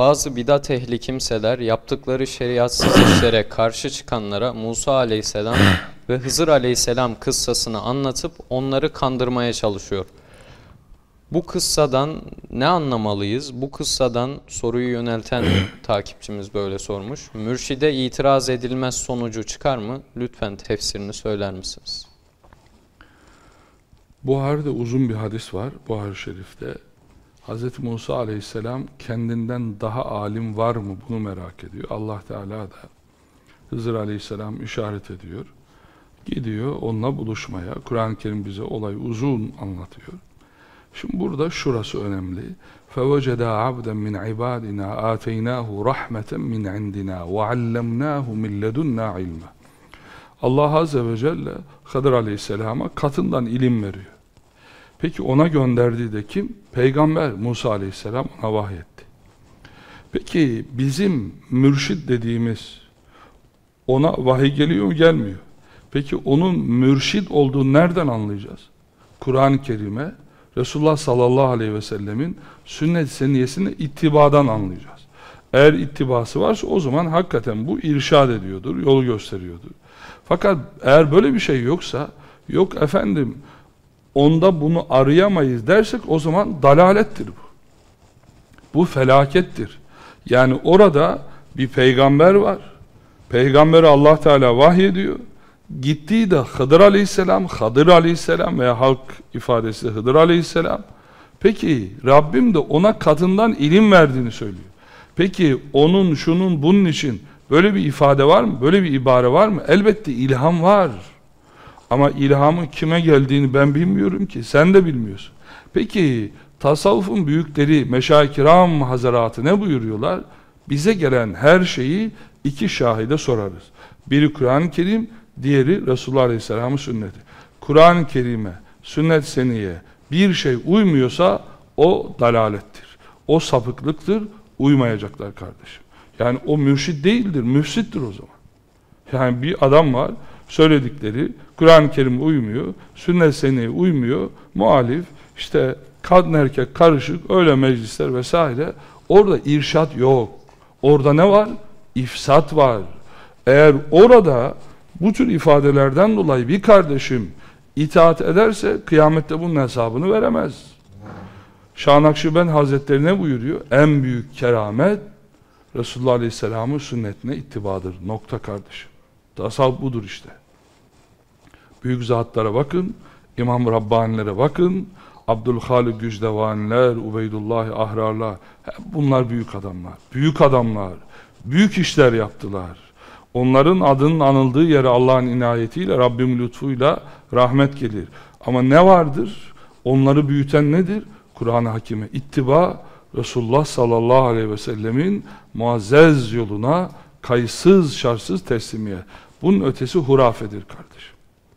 Bazı bidat ehli kimseler yaptıkları şeriatsız işlere karşı çıkanlara Musa aleyhisselam ve Hızır aleyhisselam kıssasını anlatıp onları kandırmaya çalışıyor. Bu kıssadan ne anlamalıyız? Bu kıssadan soruyu yönelten takipçimiz böyle sormuş. Mürşide itiraz edilmez sonucu çıkar mı? Lütfen tefsirini söyler misiniz? Buhar'da uzun bir hadis var. Buhar-ı Şerif'te. Hz. Musa aleyhisselam kendinden daha alim var mı bunu merak ediyor. Allah Teala da Hızır aleyhisselam işaret ediyor. Gidiyor onunla buluşmaya. Kur'an-ı Kerim bize olayı uzun anlatıyor. Şimdi burada şurası önemli. فَوَجَدَا عَبْدًا مِنْ عِبَادِنَا آتَيْنَاهُ رَحْمَةً مِنْ عِنْدِنَا وَعَلَّمْنَاهُ مِنْ لَدُنَّا عِلْمًا Allah Azze ve Celle Kadir Aleyhisselam'a katından ilim veriyor. Peki ona gönderdiği de kim? Peygamber Musa Aleyhisselam ona vahyetti. Peki bizim mürşid dediğimiz ona vahiy geliyor mu gelmiyor? Peki onun mürşid olduğunu nereden anlayacağız? Kur'an-ı Kerim'e Resulullah sallallahu aleyhi ve sellemin sünnet seniyesini ittibadan anlayacağız. Eğer ittibası varsa o zaman hakikaten bu irşad ediyordur, yolu gösteriyordur. Fakat eğer böyle bir şey yoksa, yok efendim onda bunu arayamayız dersek o zaman dalalettir bu. Bu felakettir. Yani orada bir peygamber var. Peygamberi Allah Teala vahyediyor. Gittiği de Hıdır Aleyhisselam, Hıdır Aleyhisselam veya halk ifadesi Hıdır Aleyhisselam. Peki Rabbim de ona kadından ilim verdiğini söylüyor. Peki onun, şunun, bunun için böyle bir ifade var mı? Böyle bir ibare var mı? Elbette ilham var. Ama ilhamın kime geldiğini ben bilmiyorum ki. Sen de bilmiyorsun. Peki tasavvufun büyükleri, meşayih kiram hazaratı ne buyuruyorlar? Bize gelen her şeyi iki şahide sorarız. Biri Kur'an-ı Kerim, diğeri Resulullah Aleyhisselam'ın sünneti. Kur'an-ı Kerim'e, sünnet seniye bir şey uymuyorsa o dalalettir. O sapıklıktır, uymayacaklar kardeşim. Yani o mürşid değildir, müfsittir o zaman. Yani bir adam var, söyledikleri Kur'an-ı Kerim uymuyor, sünnet seneye uymuyor, muhalif, işte kadın erkek karışık, öyle meclisler vesaire. Orada irşat yok. Orada ne var? İfsat var. Eğer orada bu tür ifadelerden dolayı bir kardeşim itaat ederse kıyamette bunun hesabını veremez. Şah Nakşibend Hazretleri ne buyuruyor? En büyük keramet Resulullah Aleyhisselam'ın sünnetine ittibadır. Nokta kardeşim. Tasavvuf budur işte. Büyük zatlara bakın, İmam Rabbanilere bakın, Abdülhalik Gücdevaniler, Ubeydullah Ahrarlar, bunlar büyük adamlar. Büyük adamlar, büyük işler yaptılar. Onların adının anıldığı yere Allah'ın inayetiyle, Rabbim lütfuyla rahmet gelir. Ama ne vardır? Onları büyüten nedir? Kur'an-ı Hakime ittiba, Resulullah sallallahu aleyhi ve sellemin muazzez yoluna kayıtsız şartsız teslimiyet. Bunun ötesi hurafedir kardeşim.